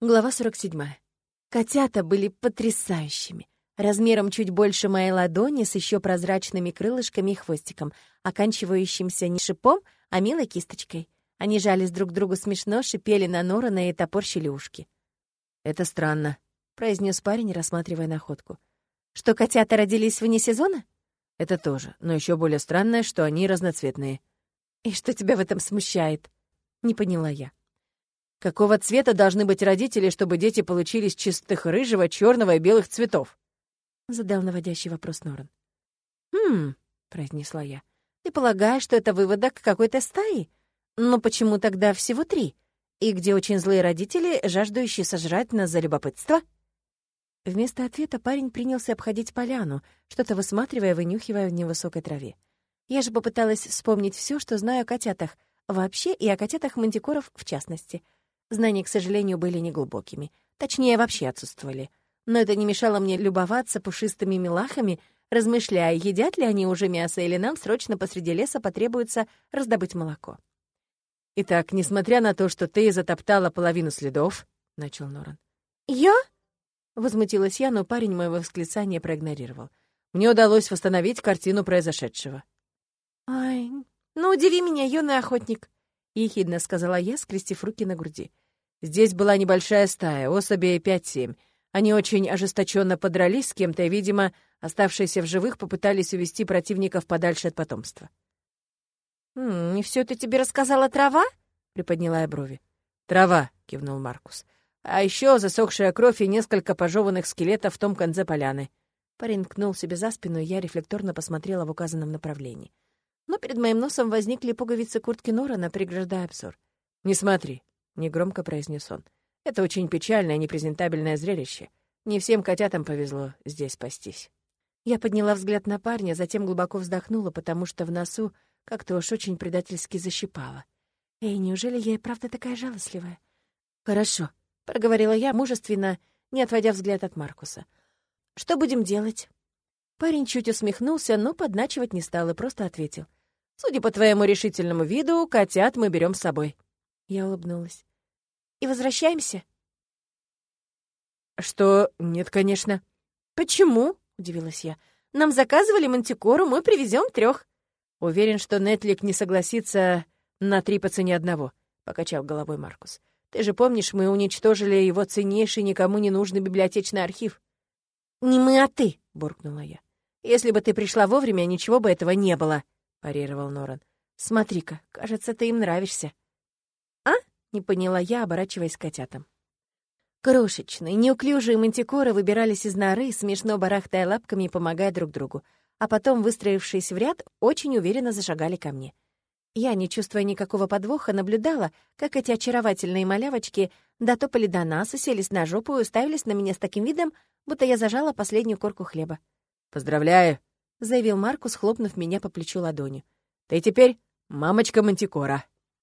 Глава 47. Котята были потрясающими. Размером чуть больше моей ладони с еще прозрачными крылышками и хвостиком, оканчивающимся не шипом, а милой кисточкой. Они жались друг другу смешно, шипели на Норана и топорщили ушки. «Это странно», — произнес парень, рассматривая находку. «Что котята родились вне сезона?» «Это тоже, но еще более странное, что они разноцветные». «И что тебя в этом смущает?» — не поняла я. Какого цвета должны быть родители, чтобы дети получились чистых рыжего, черного и белых цветов? Задал наводящий вопрос Норан. «Хм», — произнесла я. «Ты полагаешь, что это выводок какой-то стаи? Но почему тогда всего три? И где очень злые родители, жаждущие сожрать нас за любопытство?» Вместо ответа парень принялся обходить поляну, что-то высматривая, вынюхивая в невысокой траве. Я же попыталась вспомнить все, что знаю о котятах, вообще и о котятах мантикоров в частности — Знания, к сожалению, были неглубокими. Точнее, вообще отсутствовали. Но это не мешало мне любоваться пушистыми милахами, размышляя, едят ли они уже мясо или нам срочно посреди леса потребуется раздобыть молоко. «Итак, несмотря на то, что ты затоптала половину следов», — начал Норан. «Я?» — возмутилась я, но парень моего восклицания проигнорировал. «Мне удалось восстановить картину произошедшего». «Ай, ну удиви меня, юный охотник», — ехидно сказала я, скрестив руки на груди. Здесь была небольшая стая, особей пять-семь. Они очень ожесточенно подрались с кем-то, и, видимо, оставшиеся в живых попытались увести противников подальше от потомства. «М -м, «И все это тебе рассказала трава?» — приподняла я брови. «Трава», — кивнул Маркус. «А еще засохшая кровь и несколько пожеванных скелетов в том конце поляны». Парень ткнул себе за спину, и я рефлекторно посмотрела в указанном направлении. Но перед моим носом возникли пуговицы куртки Норана, преграждая обзор. «Не смотри», негромко произнес он. Это очень печальное, непрезентабельное зрелище. Не всем котятам повезло здесь спастись. Я подняла взгляд на парня, затем глубоко вздохнула, потому что в носу как-то уж очень предательски защипала. Эй, неужели я и правда такая жалостливая? Хорошо, проговорила я мужественно, не отводя взгляд от Маркуса. Что будем делать? Парень чуть усмехнулся, но подначивать не стал и просто ответил. «Судя по твоему решительному виду, котят мы берем с собой». Я улыбнулась и возвращаемся?» «Что? Нет, конечно». «Почему?» — удивилась я. «Нам заказывали мантикору, мы привезем трех. «Уверен, что Нетлик не согласится на три по цене одного», — покачал головой Маркус. «Ты же помнишь, мы уничтожили его ценнейший, никому не нужный библиотечный архив». «Не мы, а ты», — буркнула я. «Если бы ты пришла вовремя, ничего бы этого не было», — парировал Норан. «Смотри-ка, кажется, ты им нравишься». — не поняла я, оборачиваясь к котятам. Крошечные, неуклюжие мантикоры выбирались из норы, смешно барахтая лапками и помогая друг другу, а потом, выстроившись в ряд, очень уверенно зашагали ко мне. Я, не чувствуя никакого подвоха, наблюдала, как эти очаровательные малявочки дотопали до нас, уселись на жопу и уставились на меня с таким видом, будто я зажала последнюю корку хлеба. «Поздравляю», — заявил Маркус, хлопнув меня по плечу ладонью. «Ты теперь мамочка Мантикора».